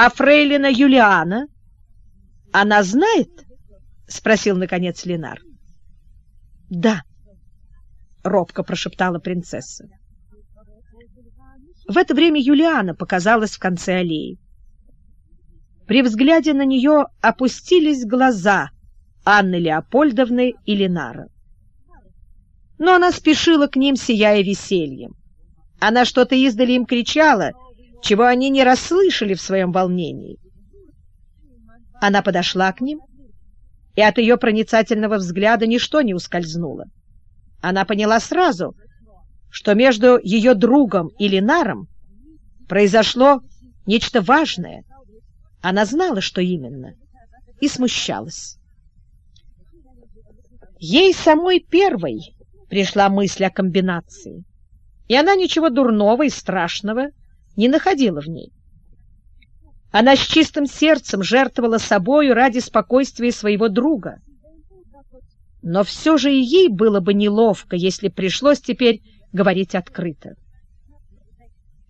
А фрейлина Юлиана? Она знает? — спросил, наконец, Ленар. — Да, — робко прошептала принцесса. В это время Юлиана показалась в конце аллеи. При взгляде на нее опустились глаза Анны Леопольдовны и Ленара. Но она спешила к ним, сияя весельем. Она что-то издали им кричала, чего они не расслышали в своем волнении. Она подошла к ним, и от ее проницательного взгляда ничто не ускользнуло. Она поняла сразу, что между ее другом и Ленаром произошло нечто важное. Она знала, что именно, и смущалась. Ей самой первой пришла мысль о комбинации, и она ничего дурного и страшного не находила в ней. Она с чистым сердцем жертвовала собою ради спокойствия своего друга. Но все же и ей было бы неловко, если пришлось теперь говорить открыто.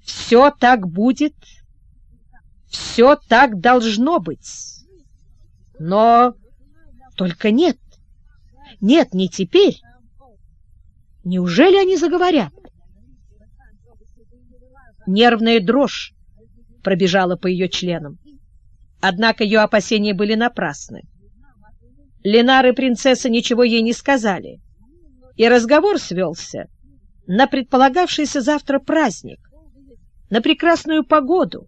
Все так будет, все так должно быть. Но только нет, нет, не теперь. Неужели они заговорят? Нервная дрожь пробежала по ее членам. Однако ее опасения были напрасны. Ленар и принцесса ничего ей не сказали, и разговор свелся на предполагавшийся завтра праздник, на прекрасную погоду,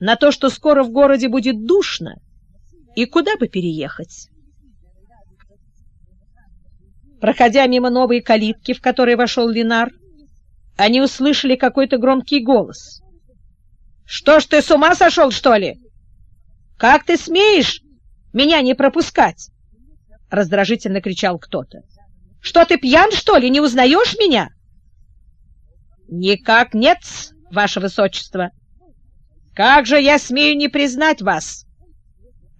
на то, что скоро в городе будет душно, и куда бы переехать. Проходя мимо новой калитки, в которой вошел Ленар, они услышали какой-то громкий голос. «Что ж ты с ума сошел, что ли? Как ты смеешь меня не пропускать?» Раздражительно кричал кто-то. «Что ты пьян, что ли? Не узнаешь меня?» «Никак нет, ваше высочество. Как же я смею не признать вас?»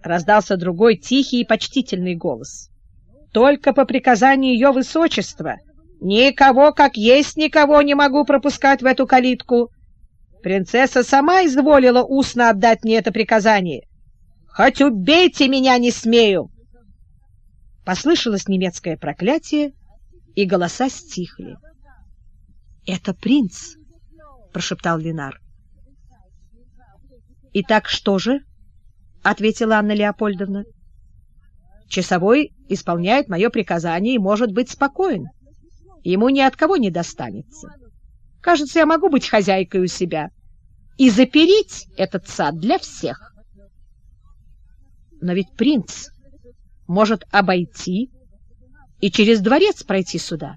Раздался другой тихий и почтительный голос. «Только по приказанию ее высочества». Никого, как есть никого, не могу пропускать в эту калитку. Принцесса сама изволила устно отдать мне это приказание. Хоть убейте меня, не смею!» Послышалось немецкое проклятие, и голоса стихли. «Это принц!» — прошептал Ленар. «Итак, что же?» — ответила Анна Леопольдовна. «Часовой исполняет мое приказание и может быть спокоен. Ему ни от кого не достанется. Кажется, я могу быть хозяйкой у себя и запереть этот сад для всех. Но ведь принц может обойти и через дворец пройти сюда.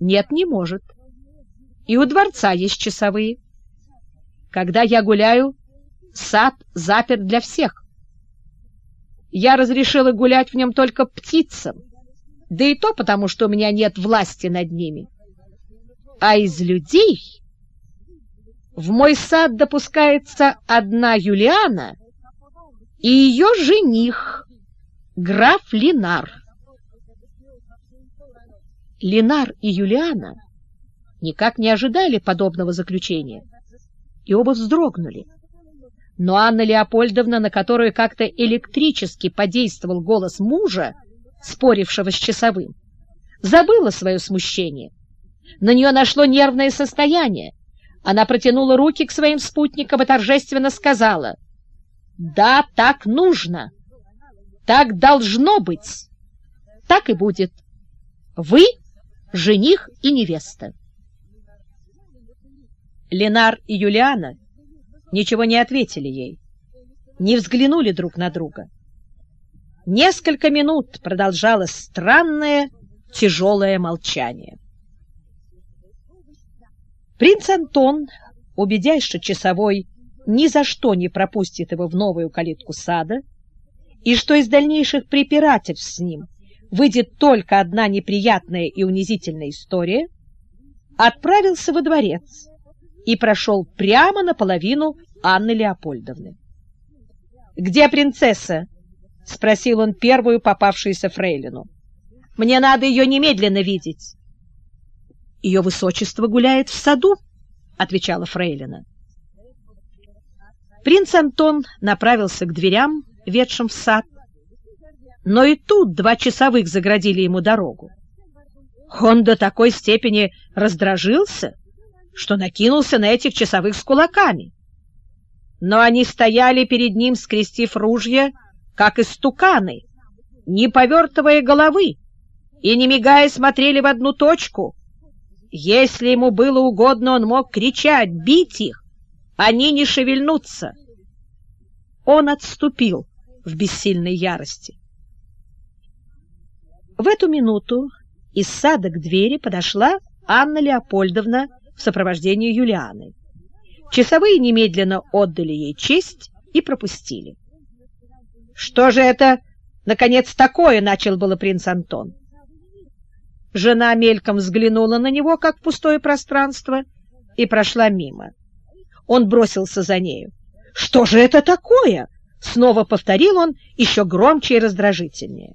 Нет, не может. И у дворца есть часовые. Когда я гуляю, сад заперт для всех. Я разрешила гулять в нем только птицам, да и то потому, что у меня нет власти над ними. А из людей в мой сад допускается одна Юлиана и ее жених, граф Линар. Линар и Юлиана никак не ожидали подобного заключения, и оба вздрогнули. Но Анна Леопольдовна, на которую как-то электрически подействовал голос мужа, спорившего с часовым, забыла свое смущение. На нее нашло нервное состояние. Она протянула руки к своим спутникам и торжественно сказала, «Да, так нужно, так должно быть, так и будет. Вы — жених и невеста». Ленар и Юлиана ничего не ответили ей, не взглянули друг на друга. Несколько минут продолжалось странное, тяжелое молчание. Принц Антон, убедясь, что часовой ни за что не пропустит его в новую калитку сада, и что из дальнейших препирательств с ним выйдет только одна неприятная и унизительная история, отправился во дворец и прошел прямо наполовину Анны Леопольдовны. «Где принцесса?» — спросил он первую попавшуюся фрейлину. — Мне надо ее немедленно видеть. — Ее высочество гуляет в саду, — отвечала фрейлина. Принц Антон направился к дверям, ведшим в сад, но и тут два часовых заградили ему дорогу. Он до такой степени раздражился, что накинулся на этих часовых с кулаками. Но они стояли перед ним, скрестив ружья, как истуканы, не повертывая головы и, не мигая, смотрели в одну точку. Если ему было угодно, он мог кричать, бить их, они не шевельнутся. Он отступил в бессильной ярости. В эту минуту из сада к двери подошла Анна Леопольдовна в сопровождении Юлианы. Часовые немедленно отдали ей честь и пропустили. «Что же это, наконец, такое?» — начал было принц Антон. Жена мельком взглянула на него, как в пустое пространство, и прошла мимо. Он бросился за нею. «Что же это такое?» — снова повторил он еще громче и раздражительнее.